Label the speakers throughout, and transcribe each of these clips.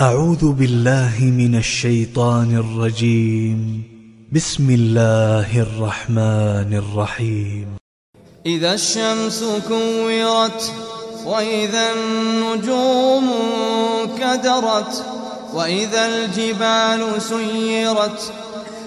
Speaker 1: أعوذ بالله من الشيطان الرجيم. بسم الله الرحمن الرحيم.
Speaker 2: إذا الشمس كورت وإذا النجوم كدرت وإذا الجبال سيرت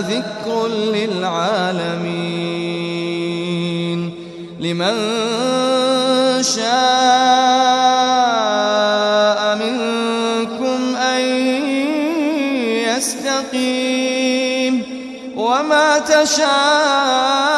Speaker 2: ذكر للعالمين لمن شاء منكم أن يستقيم وما تشاءون